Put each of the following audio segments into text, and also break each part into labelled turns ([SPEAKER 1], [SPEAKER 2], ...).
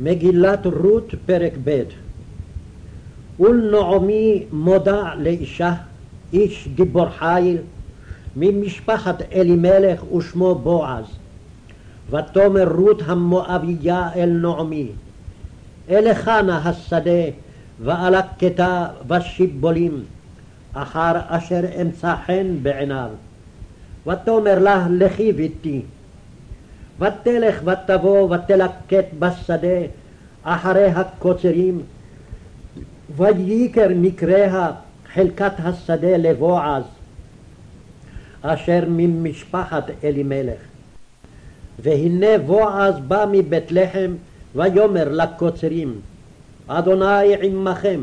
[SPEAKER 1] מגילת רות, פרק ב' ולנעמי מודה לאישה, איש גיבור חיל, ממשפחת אלימלך ושמו בועז. ותאמר רות המואביה אל נעמי, אלכה נא השדה, ואלקטה בשיבולים, אחר אשר אמצא חן בעיניו. ותאמר לה, לכי ביתי. ותלך ותבוא ותלקט בשדה אחרי הקוצרים, ויקר מקריה חלקת השדה לבועז, אשר ממשפחת אלימלך. והנה בועז בא מבית לחם, ויאמר לקוצרים, אדוני עמכם,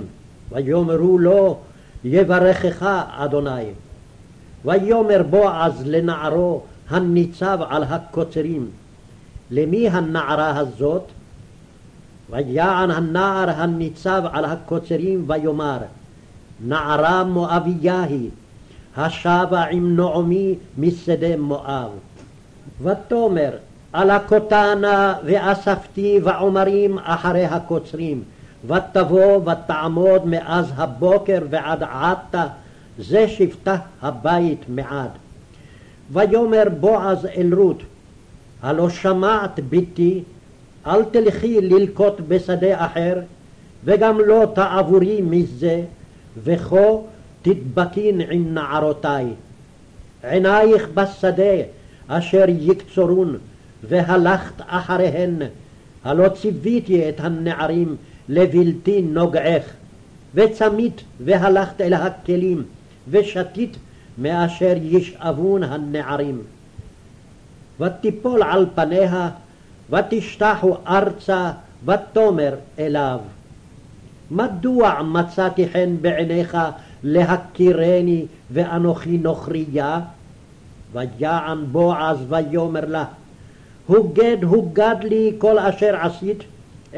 [SPEAKER 1] ויאמרו לו, יברכך אדוני. ויאמר בועז לנערו הניצב על הקוצרים, למי הנערה הזאת? ויען הנער הניצב על הקוצרים ויאמר, נערה מואביה היא, השבה עם נעמי משדה מואב. ותאמר, אלקותה נא ואספתי ועומרים אחרי הקוצרים, ותבוא ותעמוד מאז הבוקר ועד עתה, זה שבטה הבית מעד. ויאמר בועז אל רות, הלא שמעת בתי, אל תלכי ללקוט בשדה אחר, וגם לא תעבורי מזה, וכה תדבקין עם נערותי. עינייך בשדה אשר יקצורון, והלכת אחריהן, הלא ציוויתי את הנערים לבלתי נוגעך, וצמית והלכת אל הכלים, ושתית מאשר ישאבון הנערים. ותיפול על פניה, ותשתחו ארצה, ותאמר אליו. מדוע מצאתי חן בעיניך להכירני ואנוכי נוכריה? ויען בועז ויאמר לה, הוגד הוגד לי כל אשר עשית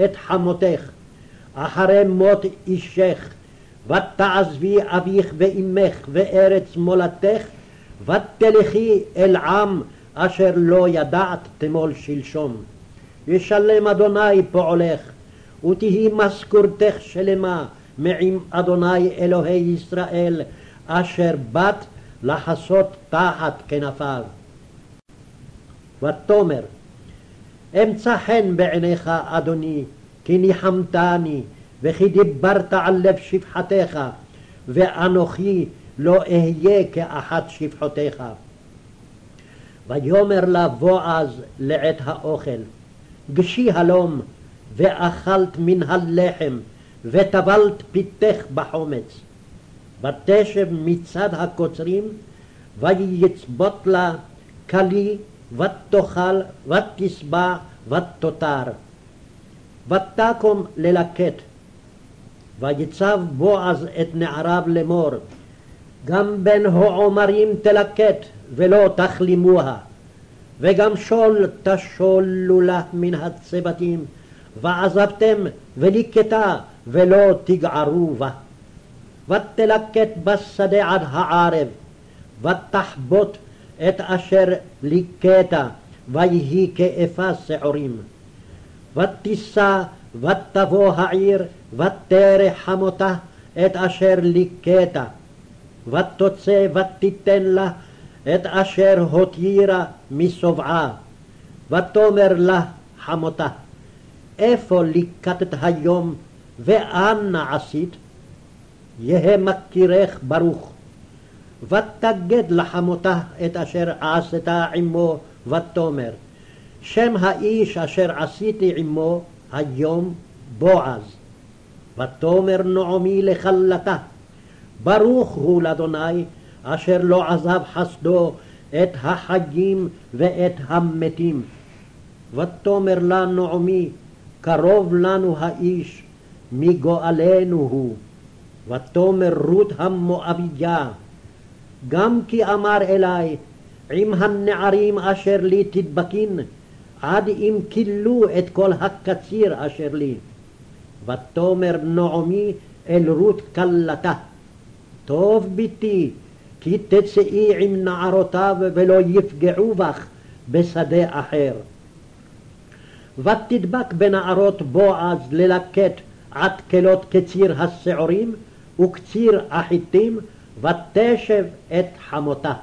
[SPEAKER 1] את חמותך, אחרי מות אישך, ותעזבי אביך ואמך וארץ מולדתך, ותלכי אל עם אשר לא ידעת תמול שלשום. ישלם אדוני פועלך, ותהי משכורתך שלמה מעם אדוני אלוהי ישראל, אשר באת לחסות תחת כנפיו. ותאמר, אמצא חן בעיניך, אדוני, כי ניחמתני, וכי דיברת על לב שפחתך, ואנוכי לא אהיה כאחת שפחותיך. ויאמר לה בועז לעת האוכל, גשי הלום, ואכלת מן הלחם, וטבלת פיתך בחומץ. ותשב מצד הקוצרים, ויצבוט לה כלי, ותאכל, ותשבע, ותותר. ותקום ללקט. ויצב בועז את נעריו לאמור, גם בין העומרים תלקט, ולא תכלימוה, וגם שול תשולו לה מן הצבתים, ועזבתם וליקטה, ולא תגערו בה. ותלקט בשדה עד הערב, ותחבוט את אשר ליקטה, ויהי כאפה שעורים. ותישא ותבוא העיר, ותרא חמותה את אשר ליקטה. ותוצא ותיתן לה את אשר הותירה משובעה. ותאמר לה חמותה, איפה ליקטת היום, ואנה עשית? יהא מכירך ברוך. ותגד לחמותה את אשר עשתה עמו, ותאמר, שם האיש אשר עשיתי עמו היום בועז. ותאמר נעמי לכלתה, ברוך הוא לאדוני, אשר לא עזב חסדו את החיים ואת המתים. ותאמר לה נעמי, קרוב לנו האיש, מגואלנו הוא. ותאמר רות המואביה, גם כי אמר אלי, עם הנערים אשר לי תדבקין, עד אם כילו את כל הקציר אשר לי. ותאמר נעמי אל רות כלתה, טוב בתי, כי תצאי עם נערותיו ולא יפגעו בך בשדה אחר. ותדבק בנערות בועז ללקט עד-כלות קציר השעורים וקציר החיטים, ותשב את חמותה.